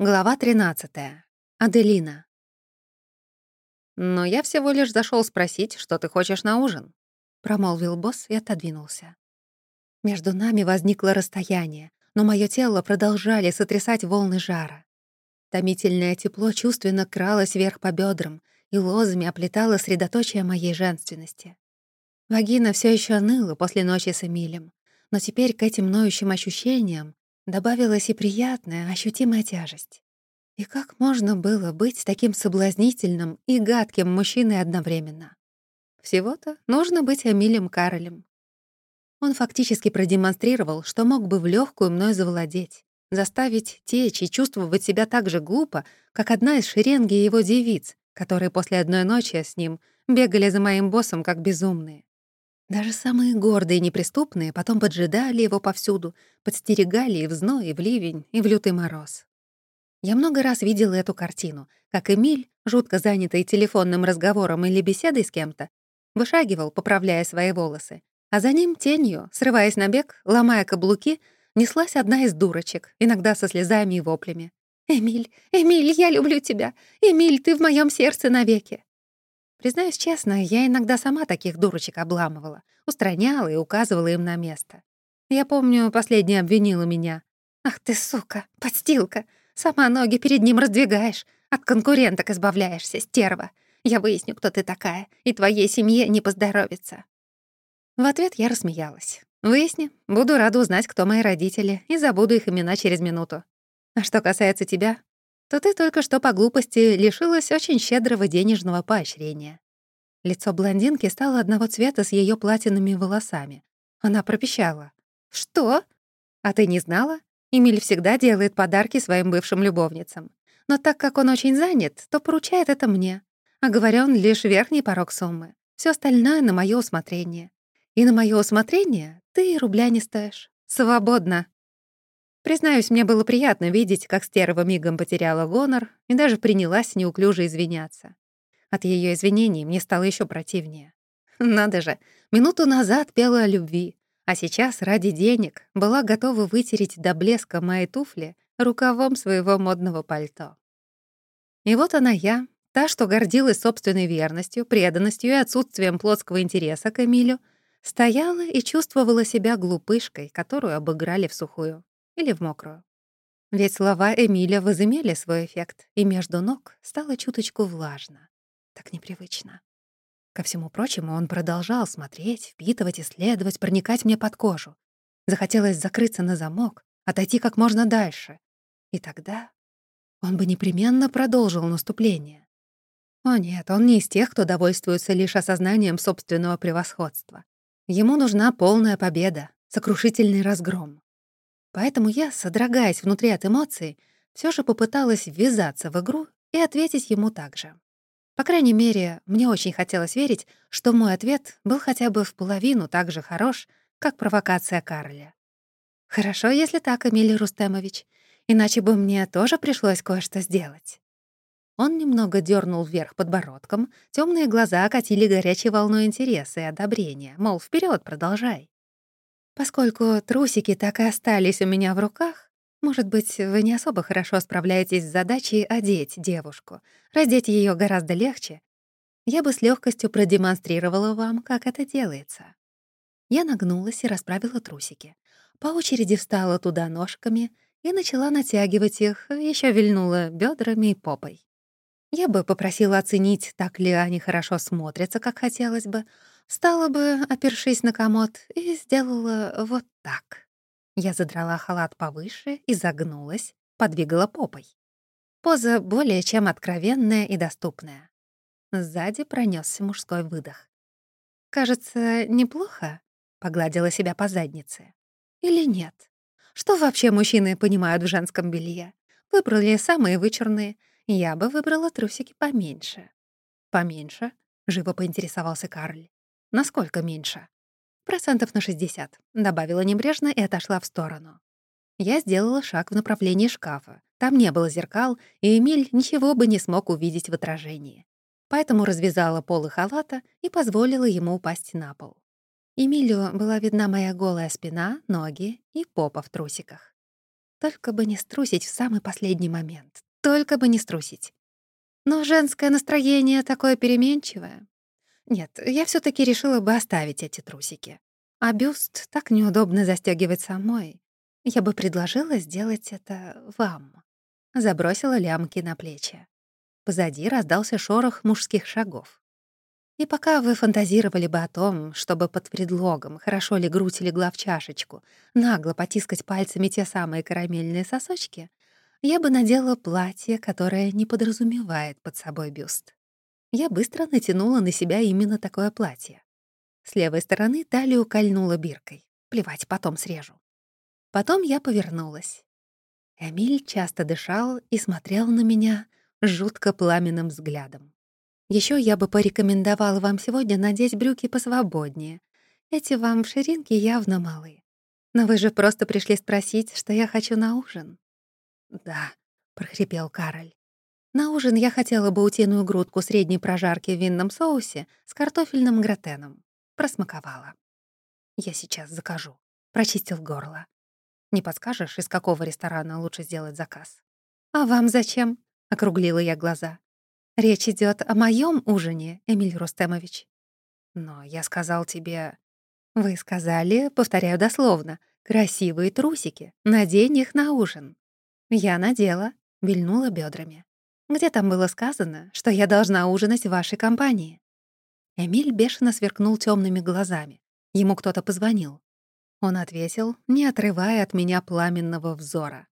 Глава 13. Аделина. «Но я всего лишь зашел спросить, что ты хочешь на ужин», — промолвил босс и отодвинулся. Между нами возникло расстояние, но мое тело продолжали сотрясать волны жара. Томительное тепло чувственно кралось вверх по бедрам и лозами оплетало средоточие моей женственности. Вагина все еще ныла после ночи с Эмилем, но теперь к этим ноющим ощущениям добавилась и приятная, ощутимая тяжесть. И как можно было быть таким соблазнительным и гадким мужчиной одновременно? Всего-то нужно быть Эмилем Каролем. Он фактически продемонстрировал, что мог бы в легкую мной завладеть, заставить течь и чувствовать себя так же глупо, как одна из шеренги его девиц, которые после одной ночи с ним бегали за моим боссом как безумные. Даже самые гордые и неприступные потом поджидали его повсюду, подстерегали и в зной, и в ливень, и в лютый мороз. Я много раз видела эту картину, как Эмиль, жутко занятый телефонным разговором или беседой с кем-то, вышагивал, поправляя свои волосы, а за ним тенью, срываясь на бег, ломая каблуки, неслась одна из дурочек, иногда со слезами и воплями. «Эмиль, Эмиль, я люблю тебя! Эмиль, ты в моем сердце навеки!» Признаюсь честно, я иногда сама таких дурочек обламывала, устраняла и указывала им на место. Я помню, последняя обвинила меня. «Ах ты, сука, подстилка! Сама ноги перед ним раздвигаешь, от конкуренток избавляешься, стерва! Я выясню, кто ты такая, и твоей семье не поздоровится!» В ответ я рассмеялась. «Выясни, буду рада узнать, кто мои родители, и забуду их имена через минуту. А что касается тебя, то ты только что по глупости лишилась очень щедрого денежного поощрения. Лицо блондинки стало одного цвета с ее платиновыми волосами. Она пропищала. «Что? А ты не знала? Эмиль всегда делает подарки своим бывшим любовницам. Но так как он очень занят, то поручает это мне. Оговорен лишь верхний порог суммы. Все остальное на мое усмотрение. И на мое усмотрение ты и рубля не стоишь. Свободно!» Признаюсь, мне было приятно видеть, как стерва мигом потеряла гонор и даже принялась неуклюже извиняться. От ее извинений мне стало еще противнее. Надо же, минуту назад пела о любви, а сейчас ради денег была готова вытереть до блеска мои туфли рукавом своего модного пальто. И вот она я, та, что гордилась собственной верностью, преданностью и отсутствием плотского интереса к Эмилю, стояла и чувствовала себя глупышкой, которую обыграли в сухую или в мокрую. Ведь слова Эмиля возымели свой эффект, и между ног стало чуточку влажно. Так непривычно. Ко всему прочему, он продолжал смотреть, впитывать, исследовать, проникать мне под кожу. Захотелось закрыться на замок, отойти как можно дальше. И тогда он бы непременно продолжил наступление. О нет, он не из тех, кто довольствуется лишь осознанием собственного превосходства. Ему нужна полная победа, сокрушительный разгром. Поэтому я, содрогаясь внутри от эмоций, все же попыталась ввязаться в игру и ответить ему так же. По крайней мере, мне очень хотелось верить, что мой ответ был хотя бы в половину так же хорош, как провокация Карля. «Хорошо, если так, Эмилий Рустемович, иначе бы мне тоже пришлось кое-что сделать». Он немного дернул вверх подбородком, темные глаза окатили горячей волной интереса и одобрения, мол, вперед, продолжай. Поскольку трусики так и остались у меня в руках, может быть, вы не особо хорошо справляетесь с задачей одеть девушку. Раздеть ее гораздо легче. Я бы с легкостью продемонстрировала вам, как это делается. Я нагнулась и расправила трусики. По очереди встала туда ножками и начала натягивать их, еще вильнула бедрами и попой. Я бы попросила оценить, так ли они хорошо смотрятся, как хотелось бы, Стала бы, опершись на комод, и сделала вот так. Я задрала халат повыше и загнулась, подвигала попой. Поза более чем откровенная и доступная. Сзади пронесся мужской выдох. «Кажется, неплохо?» — погладила себя по заднице. «Или нет? Что вообще мужчины понимают в женском белье? Выбрали самые вычурные. Я бы выбрала трусики поменьше». «Поменьше?» — живо поинтересовался Карль. Насколько меньше? Процентов на 60. Добавила небрежно и отошла в сторону. Я сделала шаг в направлении шкафа. Там не было зеркал, и Эмиль ничего бы не смог увидеть в отражении. Поэтому развязала полы халата и позволила ему упасть на пол. Эмилю была видна моя голая спина, ноги и попа в трусиках. Только бы не струсить в самый последний момент. Только бы не струсить. Но женское настроение такое переменчивое. Нет, я все таки решила бы оставить эти трусики. А бюст так неудобно застегивать самой. Я бы предложила сделать это вам. Забросила лямки на плечи. Позади раздался шорох мужских шагов. И пока вы фантазировали бы о том, чтобы под предлогом, хорошо ли грудь легла в чашечку, нагло потискать пальцами те самые карамельные сосочки, я бы надела платье, которое не подразумевает под собой бюст. Я быстро натянула на себя именно такое платье. С левой стороны талию кольнула биркой. Плевать, потом срежу. Потом я повернулась. Эмиль часто дышал и смотрел на меня жутко пламенным взглядом. Еще я бы порекомендовала вам сегодня надеть брюки посвободнее. Эти вам в ширинке явно малы. Но вы же просто пришли спросить, что я хочу на ужин». «Да», — прохрипел Кароль. «На ужин я хотела бы утиную грудку средней прожарки в винном соусе с картофельным гратеном. Просмаковала. Я сейчас закажу. Прочистил горло. Не подскажешь, из какого ресторана лучше сделать заказ? А вам зачем? Округлила я глаза. Речь идет о моем ужине, Эмиль Рустемович. Но я сказал тебе... Вы сказали, повторяю дословно, красивые трусики, надень их на ужин. Я надела, вильнула бедрами. Где там было сказано, что я должна ужинать в вашей компании? Эмиль бешено сверкнул темными глазами. Ему кто-то позвонил. Он ответил, не отрывая от меня пламенного взора.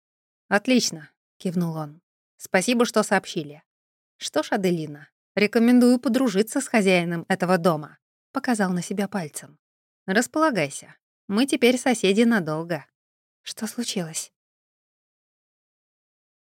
«Отлично», — кивнул он. «Спасибо, что сообщили. «Что ж, Аделина, рекомендую подружиться с хозяином этого дома», — показал на себя пальцем. «Располагайся. Мы теперь соседи надолго». «Что случилось?»